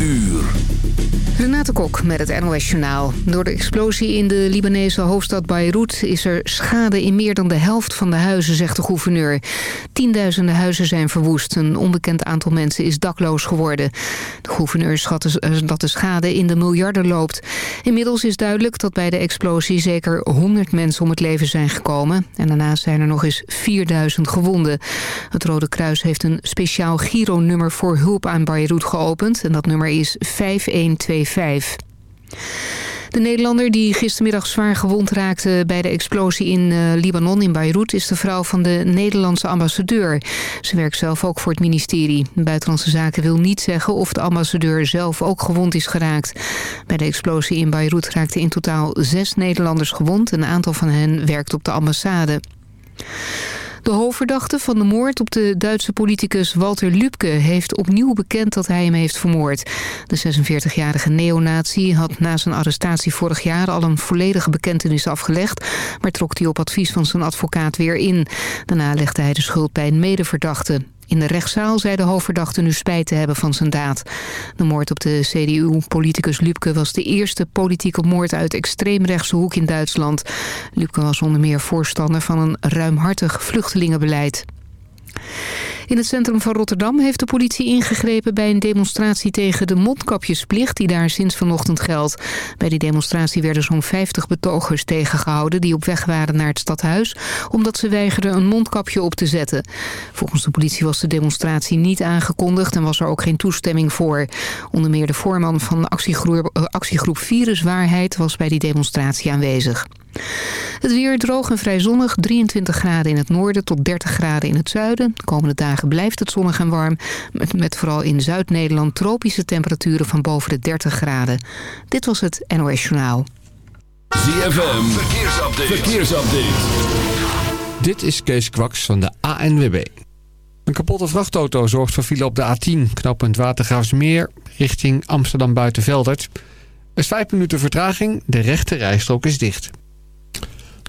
U. Renate Kok met het NOS Journaal. Door de explosie in de Libanese hoofdstad Beirut... is er schade in meer dan de helft van de huizen, zegt de gouverneur. Tienduizenden huizen zijn verwoest. Een onbekend aantal mensen is dakloos geworden. De gouverneur schat dus, eh, dat de schade in de miljarden loopt. Inmiddels is duidelijk dat bij de explosie zeker 100 mensen om het leven zijn gekomen. En daarnaast zijn er nog eens 4000 gewonden. Het Rode Kruis heeft een speciaal Giro-nummer voor hulp aan Beirut geopend. En dat nummer is 5125. De Nederlander die gistermiddag zwaar gewond raakte bij de explosie in uh, Libanon in Beirut is de vrouw van de Nederlandse ambassadeur. Ze werkt zelf ook voor het ministerie. Buitenlandse Zaken wil niet zeggen of de ambassadeur zelf ook gewond is geraakt. Bij de explosie in Beirut raakten in totaal zes Nederlanders gewond. Een aantal van hen werkt op de ambassade. De hoofdverdachte van de moord op de Duitse politicus Walter Lübke... heeft opnieuw bekend dat hij hem heeft vermoord. De 46-jarige neonazi had na zijn arrestatie vorig jaar... al een volledige bekentenis afgelegd... maar trok die op advies van zijn advocaat weer in. Daarna legde hij de schuld bij een medeverdachte. In de rechtszaal zei de hoofdverdachte nu spijt te hebben van zijn daad. De moord op de CDU-politicus Lübke was de eerste politieke moord uit extreemrechtse hoek in Duitsland. Lübke was onder meer voorstander van een ruimhartig vluchtelingenbeleid. In het centrum van Rotterdam heeft de politie ingegrepen bij een demonstratie tegen de mondkapjesplicht die daar sinds vanochtend geldt. Bij die demonstratie werden zo'n 50 betogers tegengehouden die op weg waren naar het stadhuis omdat ze weigerden een mondkapje op te zetten. Volgens de politie was de demonstratie niet aangekondigd en was er ook geen toestemming voor. Onder meer de voorman van actiegroep, eh, actiegroep Viruswaarheid was bij die demonstratie aanwezig. Het weer droog en vrij zonnig, 23 graden in het noorden tot 30 graden in het zuiden. De komende dagen blijft het zonnig en warm, met, met vooral in Zuid-Nederland tropische temperaturen van boven de 30 graden. Dit was het NOS Journaal. ZFM, verkeersupdate. verkeersupdate. Dit is Kees Kwaks van de ANWB. Een kapotte vrachtauto zorgt voor file op de A10, knooppunt Watergraafsmeer, richting Amsterdam Buitenveldert. Er is 5 minuten vertraging, de rechte rijstrook is dicht.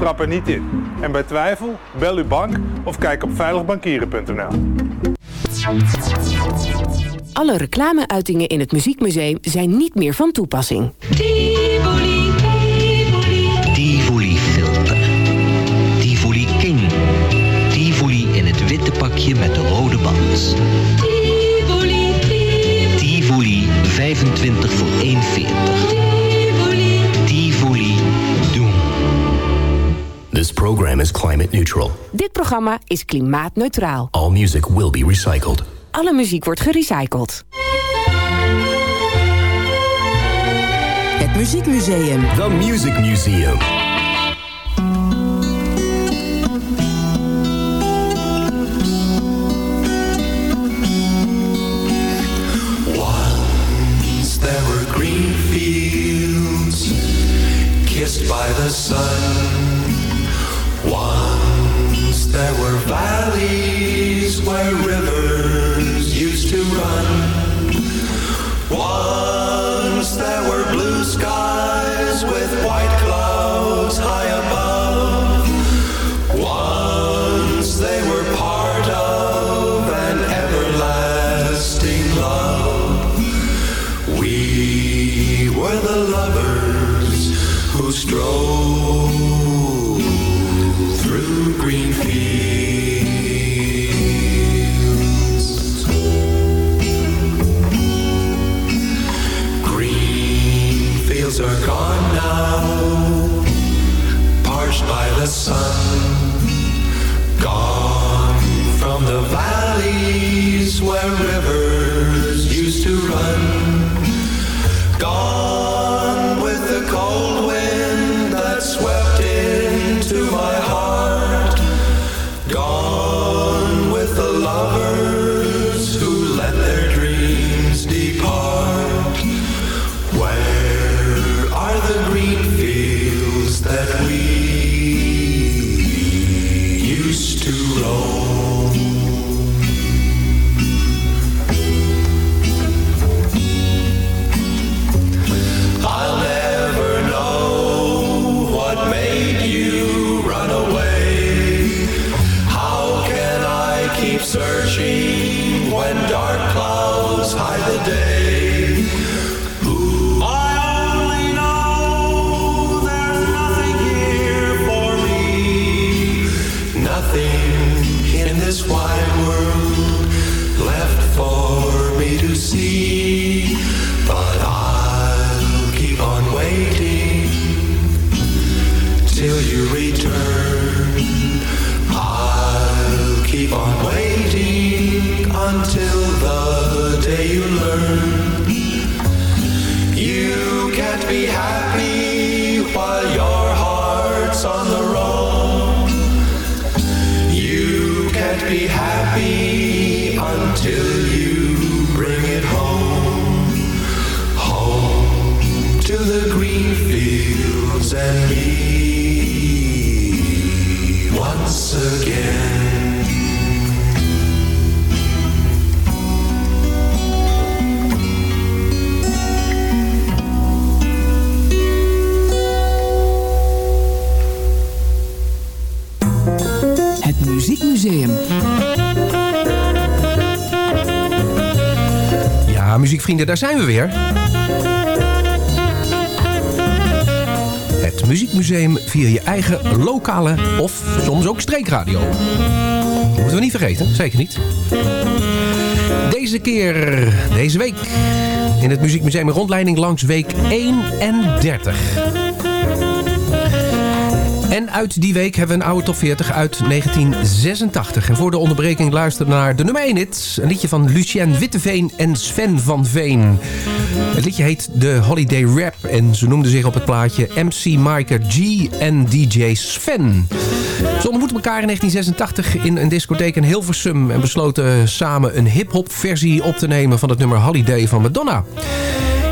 trap er niet in. En bij twijfel, bel uw bank of kijk op veiligbankieren.nl. Alle reclameuitingen in het Muziekmuseum zijn niet meer van toepassing. Tivoli, Tivoli. Tivoli filter. Tivoli King. Tivoli in het witte pakje met de rode band. Tivoli, Tivoli. Tivoli 25 voor 1,40. Program is climate neutral. Dit programma is klimaatneutraal. All music will be recycled. Alle muziek wordt gerecycled. Het Muziekmuseum. The Music Museum. Once there were green fields kissed by the sun. There were valleys where rivers Ja, muziekvrienden, daar zijn we weer. Het Muziekmuseum via je eigen lokale of soms ook streekradio. Moeten we niet vergeten, zeker niet. Deze keer, deze week, in het Muziekmuseum rondleiding langs week 31. Uit die week hebben we een oude top 40 uit 1986. En voor de onderbreking luisteren naar de nummer 1 hit. Een liedje van Lucien Witteveen en Sven van Veen. Het liedje heet The Holiday Rap. En ze noemden zich op het plaatje MC Micah G en DJ Sven. Ze ontmoetten elkaar in 1986 in een discotheek in Hilversum... en besloten samen een hip-hop versie op te nemen van het nummer Holiday van Madonna.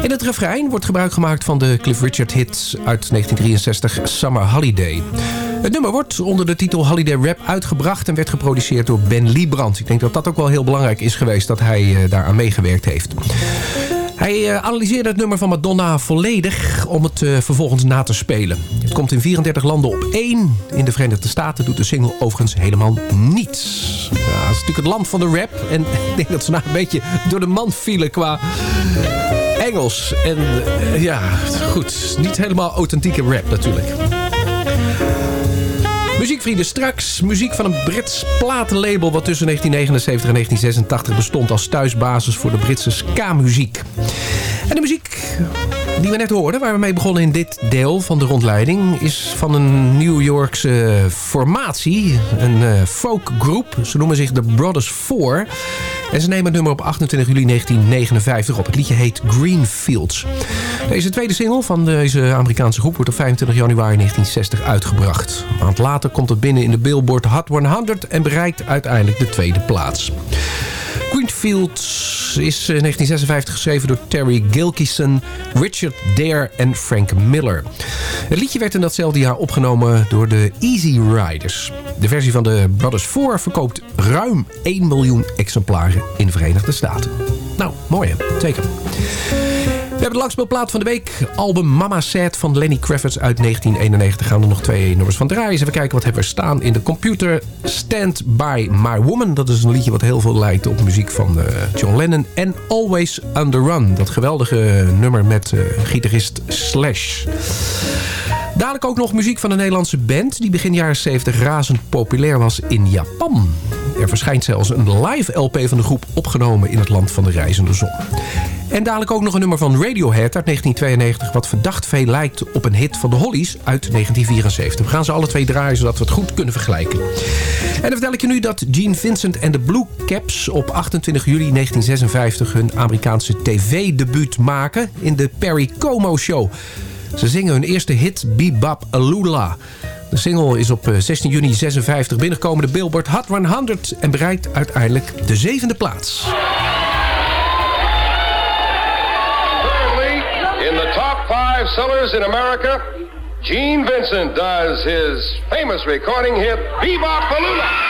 In het refrein wordt gebruik gemaakt van de Cliff Richard hit uit 1963 Summer Holiday. Het nummer wordt onder de titel Holiday Rap uitgebracht en werd geproduceerd door Ben Liebrand. Ik denk dat dat ook wel heel belangrijk is geweest dat hij uh, daaraan meegewerkt heeft. Hij uh, analyseerde het nummer van Madonna volledig om het uh, vervolgens na te spelen. Het komt in 34 landen op één. In de Verenigde Staten doet de single overigens helemaal niets. Het is natuurlijk het land van de rap. En ik denk dat ze nou een beetje door de mand vielen qua Engels. En uh, ja, goed. Niet helemaal authentieke rap natuurlijk. Muziekvrienden, straks muziek van een Brits platenlabel... wat tussen 1979 en 1986 bestond als thuisbasis voor de Britse ska-muziek. En de muziek die we net hoorden, waar we mee begonnen in dit deel van de rondleiding... is van een New Yorkse formatie, een uh, folkgroep. Ze noemen zich de Brothers Four. En ze nemen het nummer op 28 juli 1959 op. Het liedje heet Greenfields. Deze tweede single van deze Amerikaanse groep wordt op 25 januari 1960 uitgebracht. Een maand later komt het binnen in de Billboard Hot 100 en bereikt uiteindelijk de tweede plaats. Greenfield is in 1956 geschreven door Terry Gilkison, Richard Dare en Frank Miller. Het liedje werd in datzelfde jaar opgenomen door de Easy Riders. De versie van de Brothers 4 verkoopt ruim 1 miljoen exemplaren in de Verenigde Staten. Nou, mooi hè? Zeker. We hebben de langspeelplaat van de week. Album Mama Sad van Lenny Kravitz uit 1991. Gaan er nog twee nummers van draaien. Even kijken wat hebben we staan in de computer. Stand By My Woman. Dat is een liedje wat heel veel lijkt op muziek van uh, John Lennon. En Always The Run. Dat geweldige nummer met uh, gitarist Slash. Dadelijk ook nog muziek van een Nederlandse band... die begin jaren 70 razend populair was in Japan. Er verschijnt zelfs een live LP van de groep opgenomen in het land van de reizende zon. En dadelijk ook nog een nummer van Radiohead uit 1992... wat verdacht veel lijkt op een hit van de Hollies uit 1974. We gaan ze alle twee draaien, zodat we het goed kunnen vergelijken. En dan vertel ik je nu dat Gene Vincent en de Blue Caps... op 28 juli 1956 hun Amerikaanse tv-debuut maken... in de Perry Como Show. Ze zingen hun eerste hit Bebop Alula. De single is op eh, 16 juni 56 binnengekomen de Billboard Hot 100... en bereikt uiteindelijk de zevende plaats. Currently, in the top five sellers in America, Gene Vincent does his famous recording hit Bebop Balula.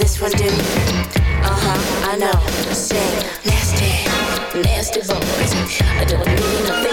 This one do. Uh huh, I know. Say nasty, nasty boys. I don't mean a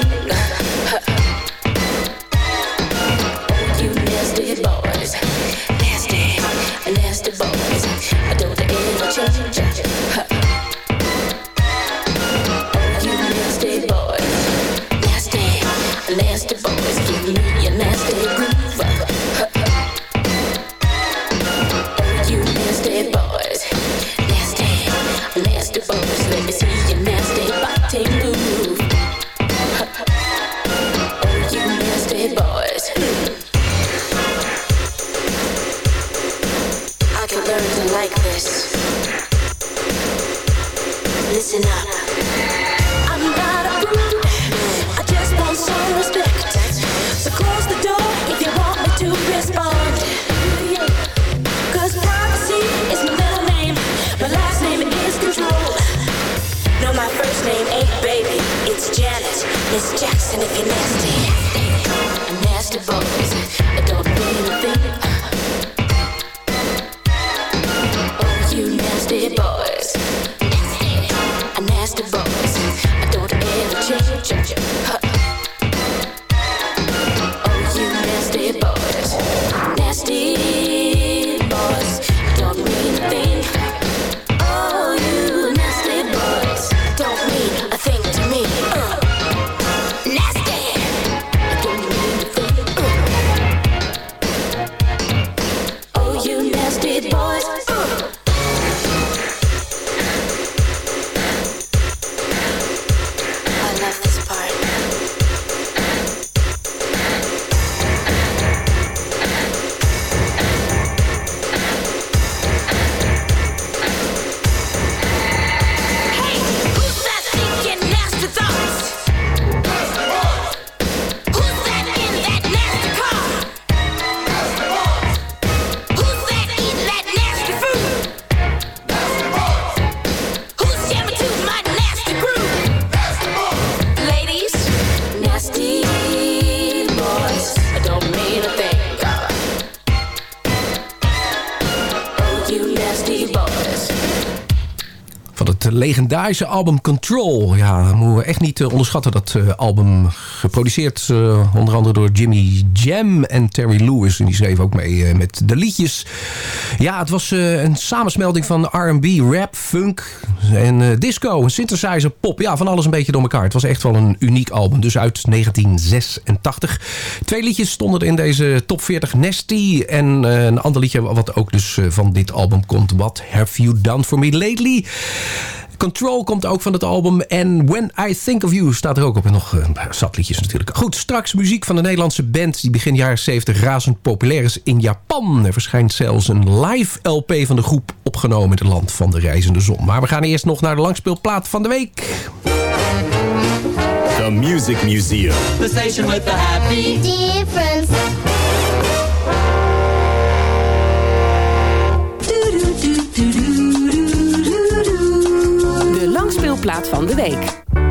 legendarische album Control. Ja, dat moeten we echt niet eh, onderschatten. Dat eh, album geproduceerd eh, onder andere door Jimmy Jam en Terry Lewis. En die schreef ook mee met de liedjes. Ja, het was een samensmelding van R&B, rap, funk en disco. Synthesizer, pop. Ja, van alles een beetje door elkaar. Het was echt wel een uniek album. Dus uit 1986. Twee liedjes stonden in deze top 40 Nasty. En een ander liedje wat ook dus van dit album komt. What Have You Done For Me Lately? Control komt ook van het album. En When I Think of You staat er ook op. En nog uh, zat liedjes natuurlijk. Goed, straks muziek van de Nederlandse band... die begin jaren 70 razend populair is in Japan. Er verschijnt zelfs een live LP van de groep... opgenomen in het land van de reizende zon. Maar we gaan eerst nog naar de langspeelplaat van de week. The Music Museum. The station with the happy difference. Langspeelplaat van de week.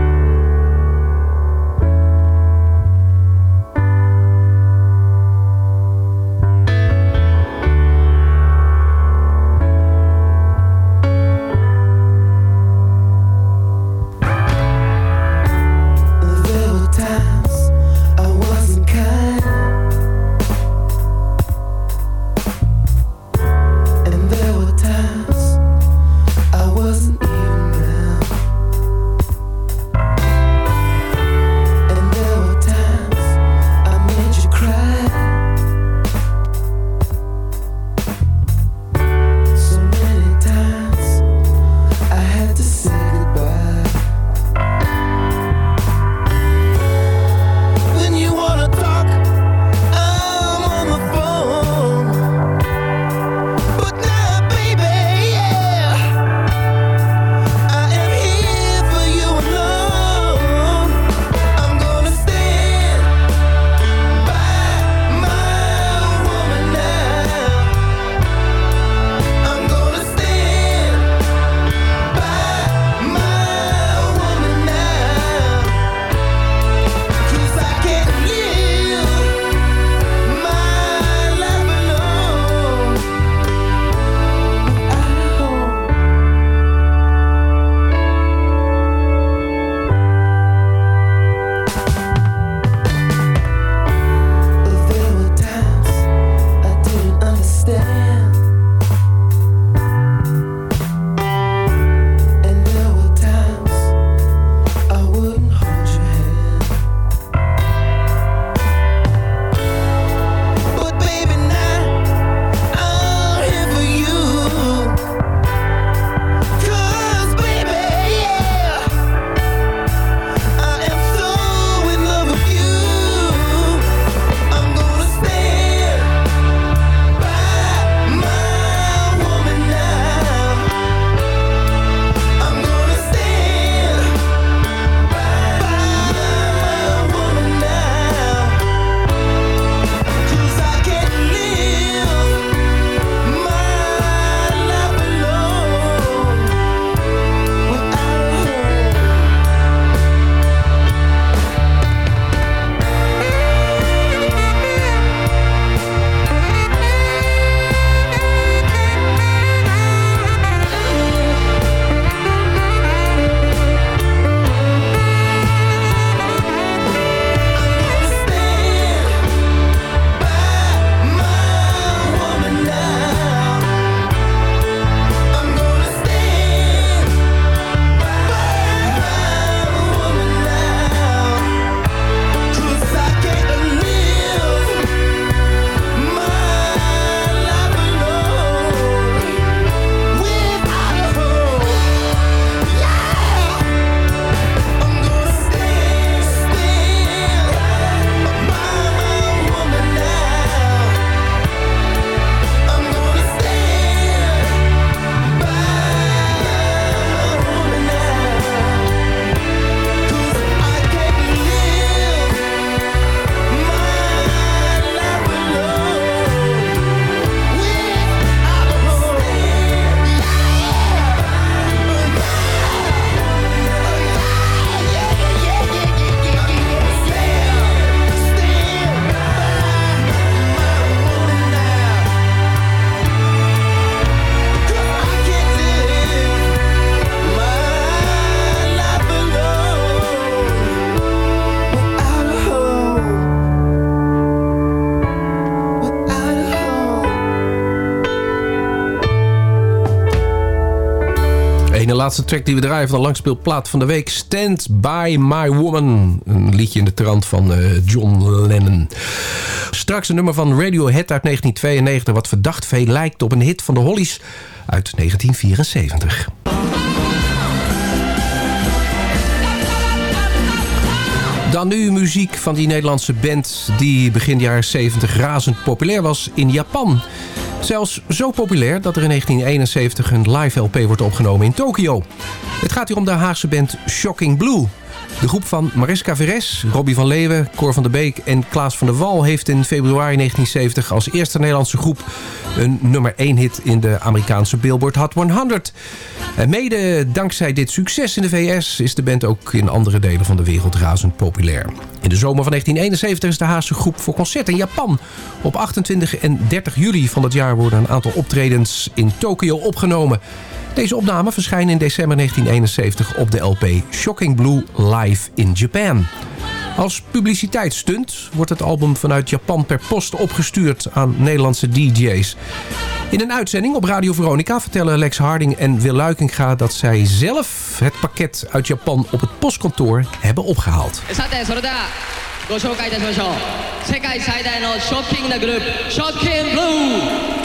Laatste track die we draaien van de langspeelplaat van de week. Stand By My Woman. Een liedje in de trant van eh, John Lennon. Straks een nummer van Radiohead uit 1992... wat verdacht veel lijkt op een hit van de Hollies uit 1974. Dan nu muziek van die Nederlandse band... die begin jaren 70 razend populair was in Japan. Zelfs zo populair dat er in 1971 een live LP wordt opgenomen in Tokio. Het gaat hier om de Haagse band Shocking Blue. De groep van Mariska Veres, Robbie van Leeuwen, Cor van der Beek en Klaas van der Wal... heeft in februari 1970 als eerste Nederlandse groep... een nummer 1 hit in de Amerikaanse Billboard Hot 100. En mede dankzij dit succes in de VS... is de band ook in andere delen van de wereld razend populair. In de zomer van 1971 is de Haagse groep voor concert in Japan. Op 28 en 30 juli van dat jaar worden een aantal optredens in Tokio opgenomen... Deze opnamen verschijnen in december 1971 op de LP Shocking Blue Live in Japan. Als publiciteitsstunt wordt het album vanuit Japan per post opgestuurd aan Nederlandse DJ's. In een uitzending op Radio Veronica vertellen Lex Harding en Wil Luikinga dat zij zelf het pakket uit Japan op het postkantoor hebben opgehaald. さてそれではご紹介いたしましょう世界最大のショッキングなグループショッキングブルー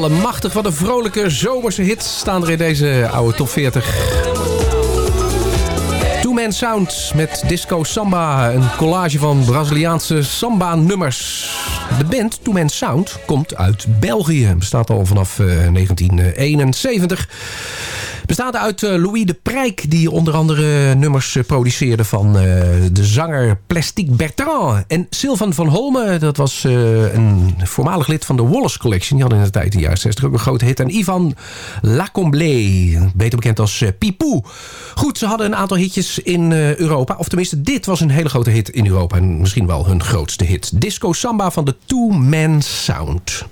Allemachtig wat een vrolijke zomerse hits staan er in deze oude top 40. Two Man Sound met Disco Samba. Een collage van Braziliaanse samba-nummers. De band Two Man Sound komt uit België. Bestaat al vanaf eh, 1971. Bestaat uit eh, Louis de Prijk, die onder andere nummers eh, produceerde van eh, de zanger Plastic Bertrand. En Sylvan van Holmen, dat was een voormalig lid van de Wallace Collection. Die hadden in de tijd in de jaren 60 ook een grote hit. En Ivan Lacomblé, beter bekend als Pipou. Goed, ze hadden een aantal hitjes in Europa. Of tenminste, dit was een hele grote hit in Europa. En misschien wel hun grootste hit. Disco Samba van de Two Man Sound.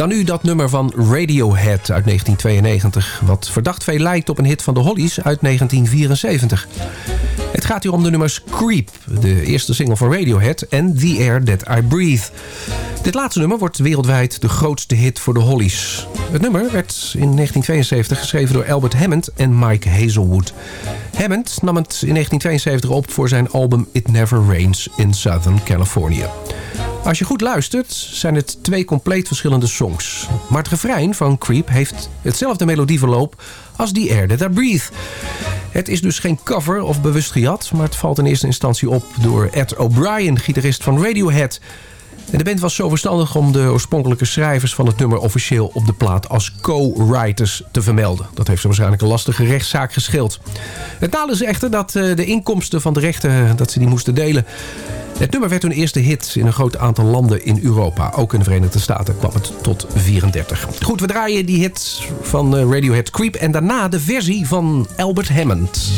Dan nu dat nummer van Radiohead uit 1992... wat verdacht veel lijkt op een hit van de Hollies uit 1974. Het gaat hier om de nummers Creep, de eerste single van Radiohead... en The Air That I Breathe. Dit laatste nummer wordt wereldwijd de grootste hit voor de Hollies. Het nummer werd in 1972 geschreven door Albert Hammond en Mike Hazelwood. Hammond nam het in 1972 op voor zijn album It Never Rains in Southern California. Als je goed luistert, zijn het twee compleet verschillende songs. Maar het refrein van Creep heeft hetzelfde melodieverloop als The Air That I Breathe. Het is dus geen cover of bewust gejat, maar het valt in eerste instantie op door Ed O'Brien, gitarist van Radiohead. De band was zo verstandig om de oorspronkelijke schrijvers van het nummer officieel op de plaat als co-writers te vermelden. Dat heeft ze waarschijnlijk een lastige rechtszaak gescheeld. Het nadeel is echter dat eh, de inkomsten van de rechten dat ze die moesten delen. Het nummer werd hun eerste hit in een groot aantal landen in Europa. Ook in de Verenigde Staten kwam het tot 34. Goed, we draaien die hit van eh, Radiohead Creep en daarna de versie van Albert Hammond.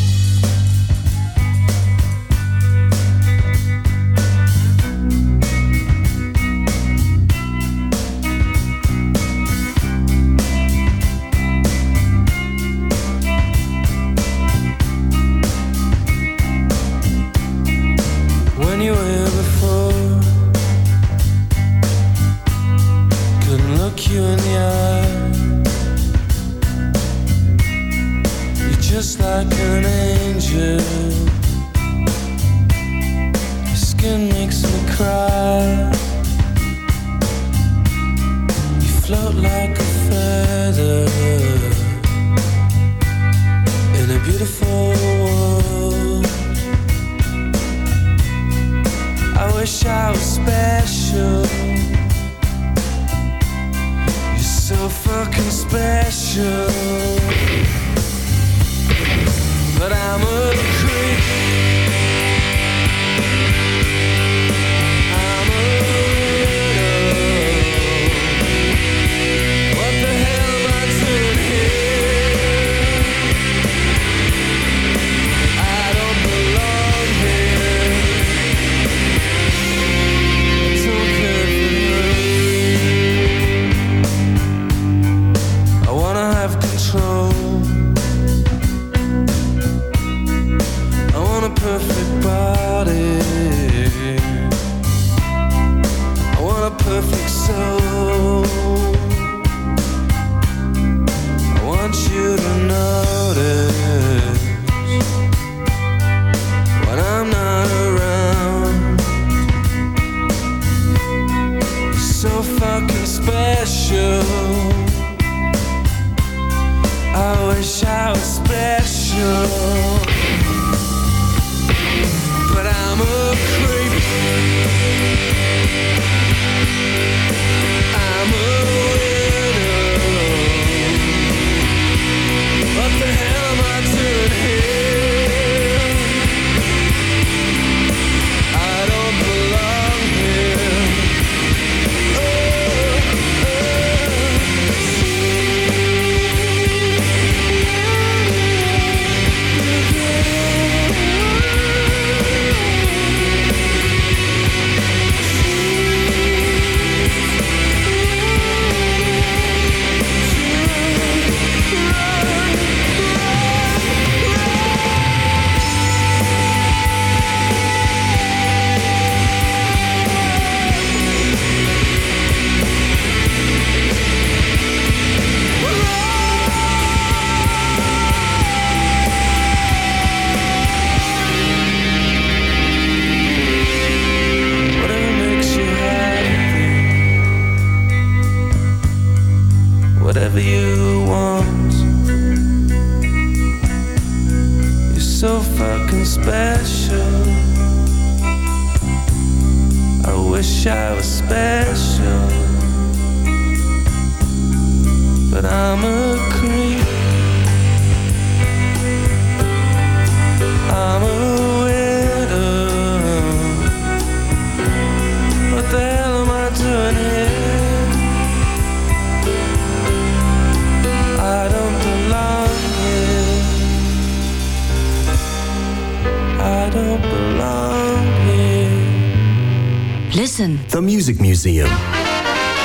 Music Museum.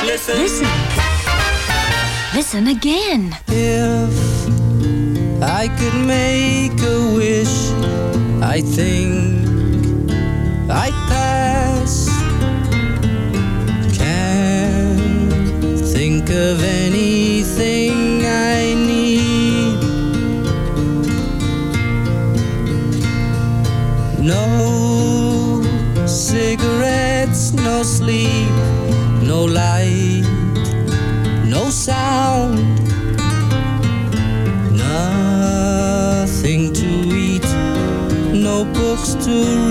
Listen. Listen. Listen again. If I could make a wish, I think I'd pass. Can't think of anything I need. No cigarette no sleep, no light, no sound, nothing to eat, no books to read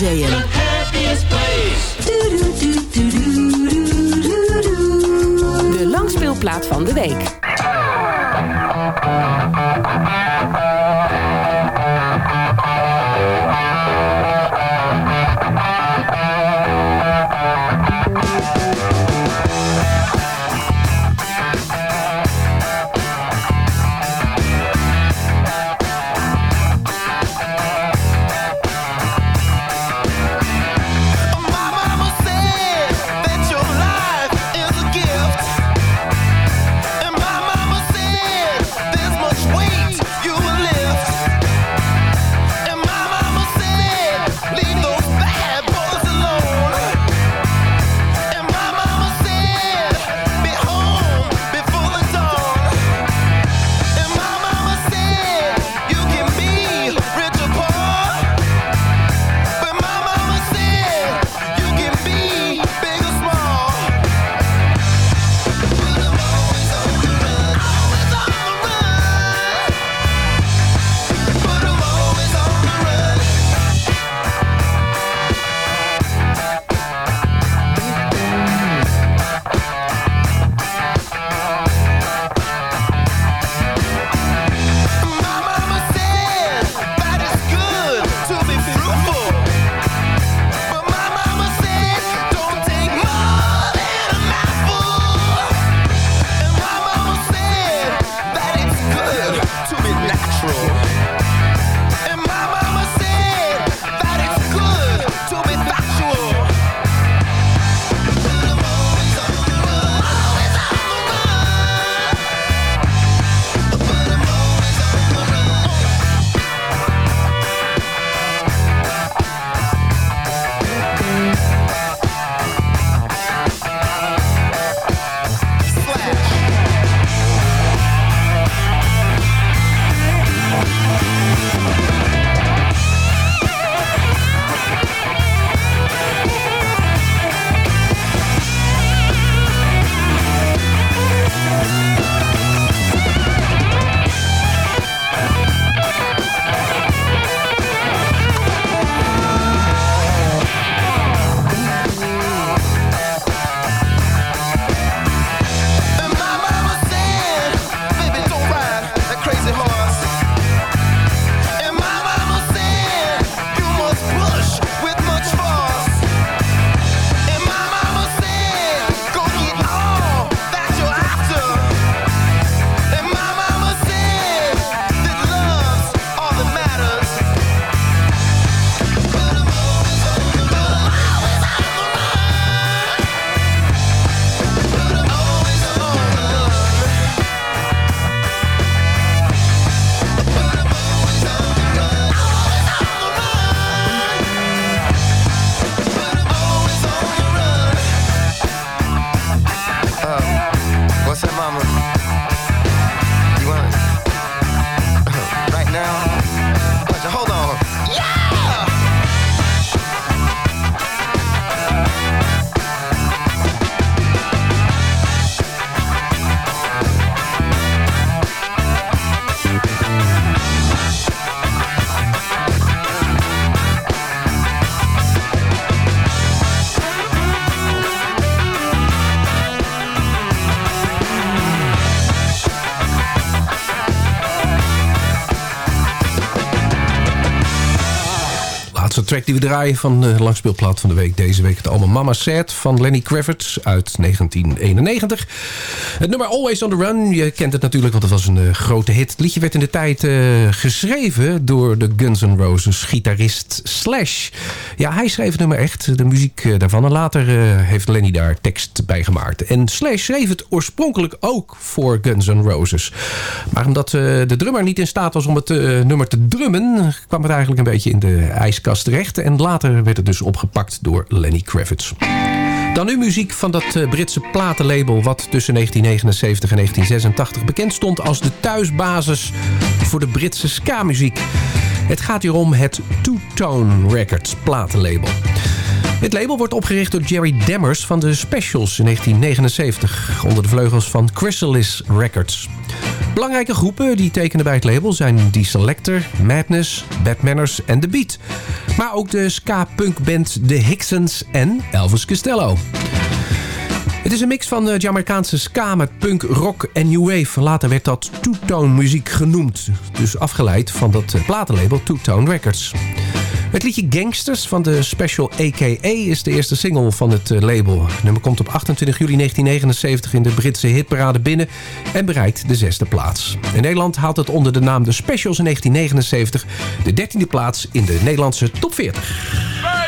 J. mama. Die we draaien van de langspeelplaat van de week. Deze week het album Mama Said van Lenny Kravitz uit 1991. Het nummer Always on the Run. Je kent het natuurlijk, want het was een eh, grote hit. Het liedje werd in de tijd eh, geschreven door de Guns N' Roses gitarist Slash. Ja, hij schreef het nummer echt, de muziek eh, daarvan. En later eh, heeft Lenny daar tekst bij gemaakt. En Slash schreef het oorspronkelijk ook voor Guns N' Roses. Maar omdat eh, de drummer niet in staat was om het eh, nummer te drummen... kwam het eigenlijk een beetje in de ijskast terecht. En later werd het dus opgepakt door Lenny Kravitz. Dan nu muziek van dat eh, Britse platenlabel... wat tussen 1979 en 1986 bekend stond als de thuisbasis voor de Britse ska-muziek. Het gaat hier om het Two-Tone Records platenlabel. Dit label wordt opgericht door Jerry Demmers van de Specials in 1979... onder de vleugels van Chrysalis Records. Belangrijke groepen die tekenen bij het label zijn The Selector, Madness, Bad Manners en The Beat. Maar ook de ska-punkband The Hicksons en Elvis Costello. Het is een mix van de Jamaicaanse ska met punk, rock en new wave. Later werd dat two-tone muziek genoemd. Dus afgeleid van dat eh, platenlabel Two-Tone Records. Het liedje Gangsters van de Special AKA is de eerste single van het eh, label. Het nummer komt op 28 juli 1979 in de Britse hitparade binnen en bereikt de zesde plaats. In Nederland haalt het onder de naam de Specials in 1979 de dertiende plaats in de Nederlandse top 40.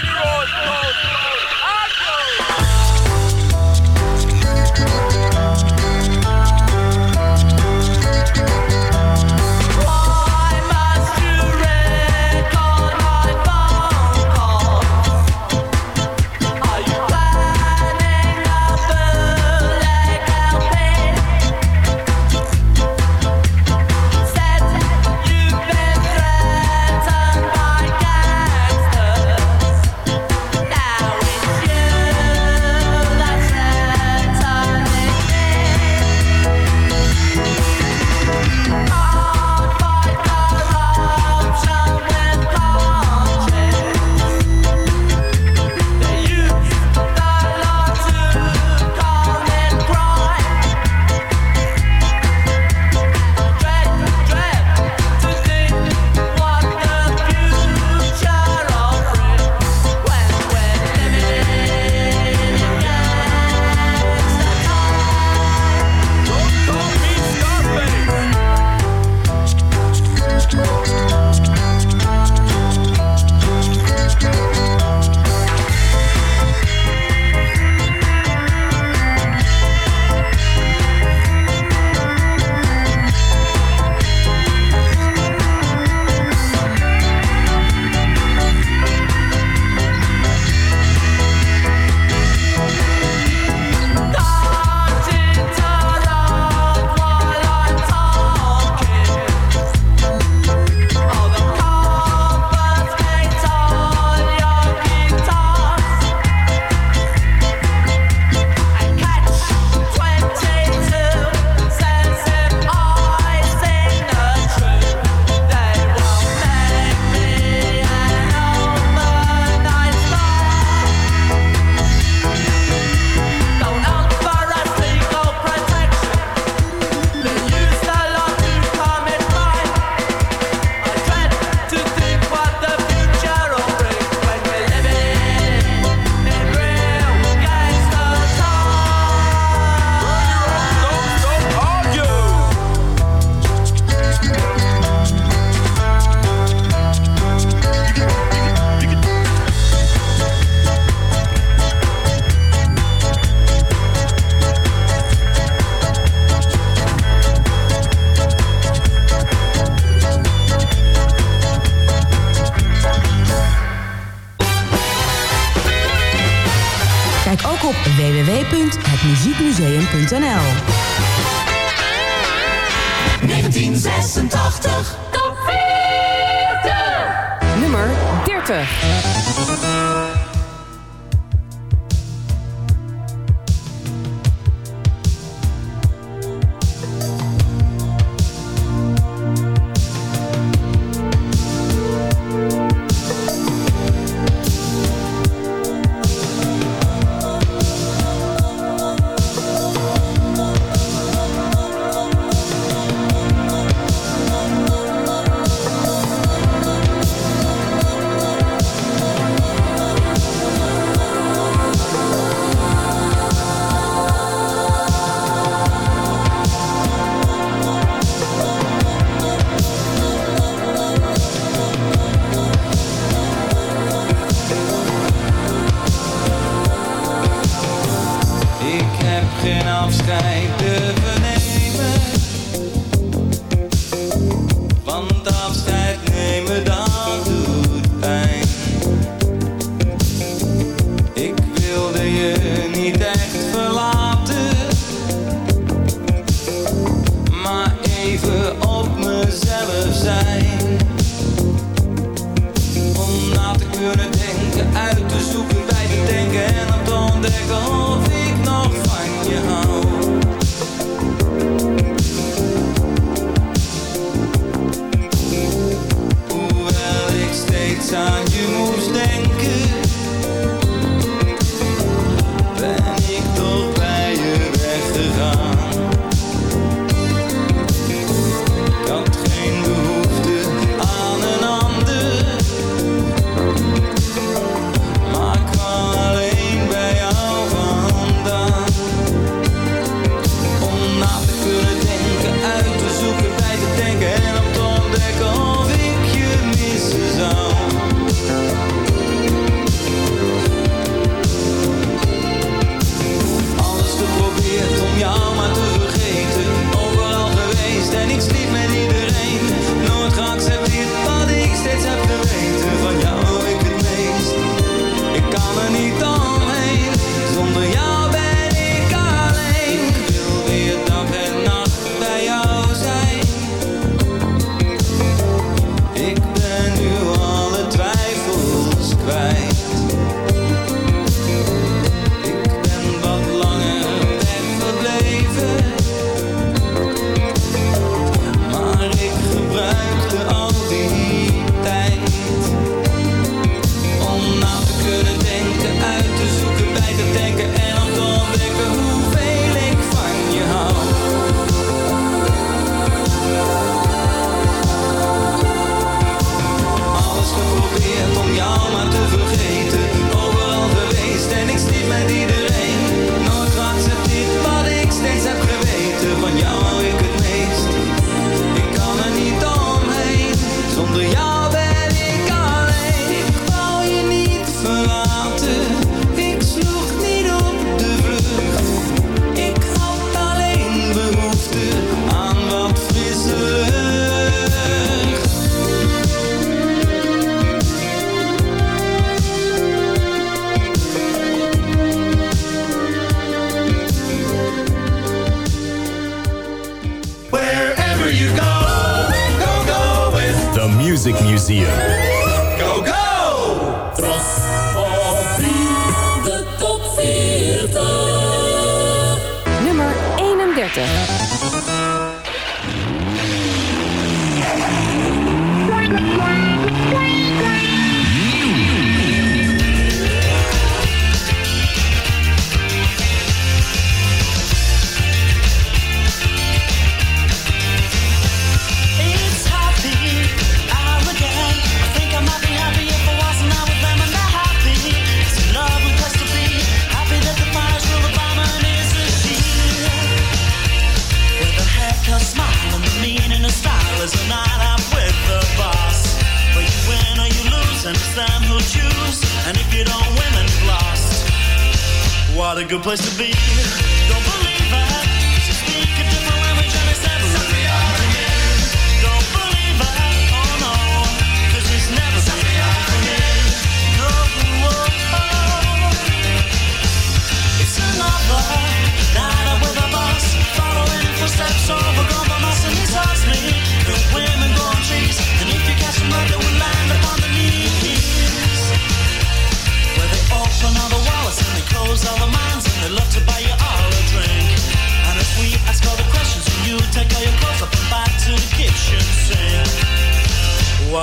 What a good place to be.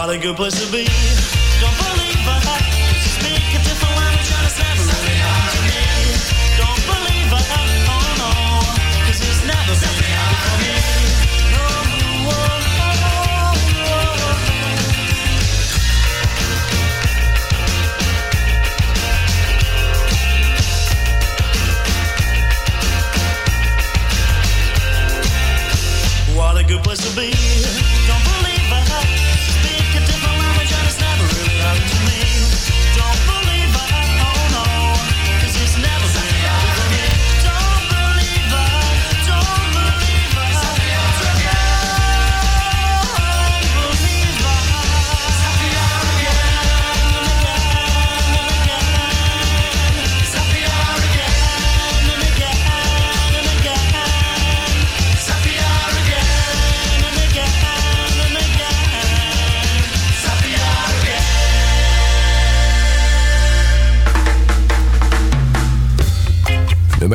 What a good place to be. Don't believe I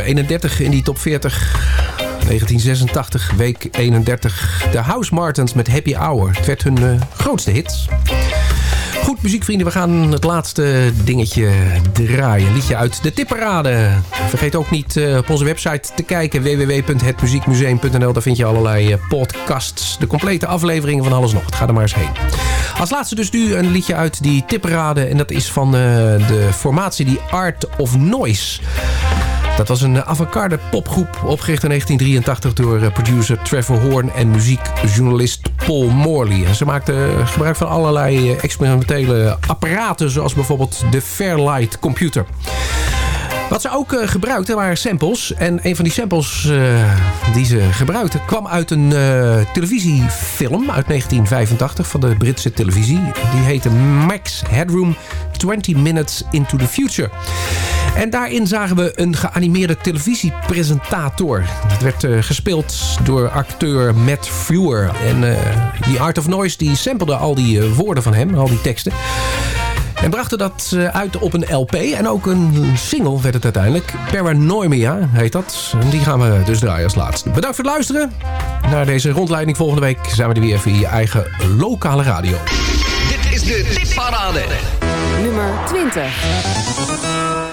31 in die top 40. 1986, week 31. De House Martins met Happy Hour. Het werd hun eh, grootste hit. Goed, muziekvrienden, we gaan het laatste dingetje draaien. Liedje uit de tipparade. Vergeet ook niet eh, op onze website te kijken. www.hetmuziekmuseum.nl Daar vind je allerlei eh, podcasts. De complete afleveringen van alles nog. Ga er maar eens heen. Als laatste dus nu een liedje uit die tipparade. En dat is van de formatie die Art of Noise. Dat was een avant-garde popgroep opgericht in 1983 door eh, producer Trevor Horn en muziekjournalist Paul Morley. Ze maakten gebruik van allerlei eh, experimentele apparaten zoals bijvoorbeeld de Fairlight computer. Wat ze ook eh, gebruikten waren samples. En een van die samples eh, die ze gebruikten kwam uit een eh, televisiefilm uit 1985 van de Britse televisie. Die heette Max Headroom 20 Minutes into the Future. En daarin zagen we een geanimeerde televisiepresentator. Dat werd gespeeld door acteur Matt Frewer. En die Art of Noise die sampelde al die woorden van hem, al die teksten. En brachten dat eh, uit op een LP. En ook een single werd het uiteindelijk. Paranoia heet dat. En die gaan we dus draaien als laatste. Bedankt voor het luisteren. Naar deze rondleiding volgende week zijn we er weer via je eigen lokale radio. Dit is de tipparade. Nummer 20.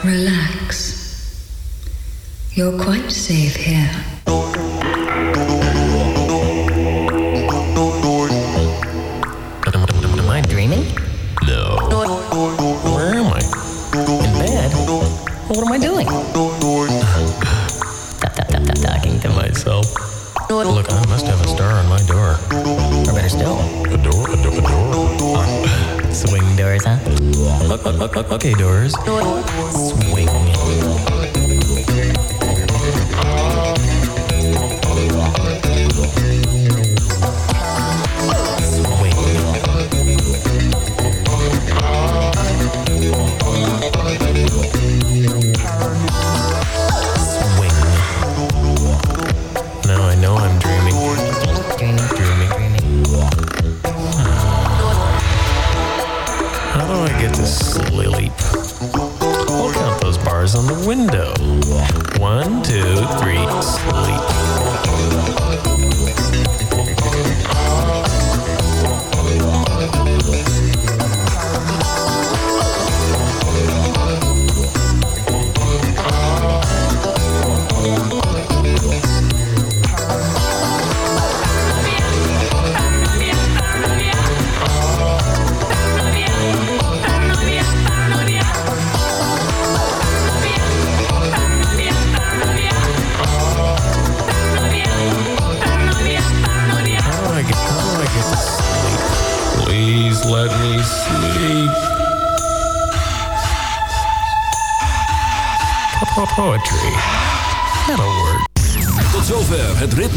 Relax. You're quite safe here. I doing? talking to myself. Look, I must have a star on my door. Or better still, a door, a door, a door. Swing doors, huh? Okay, doors. Swing.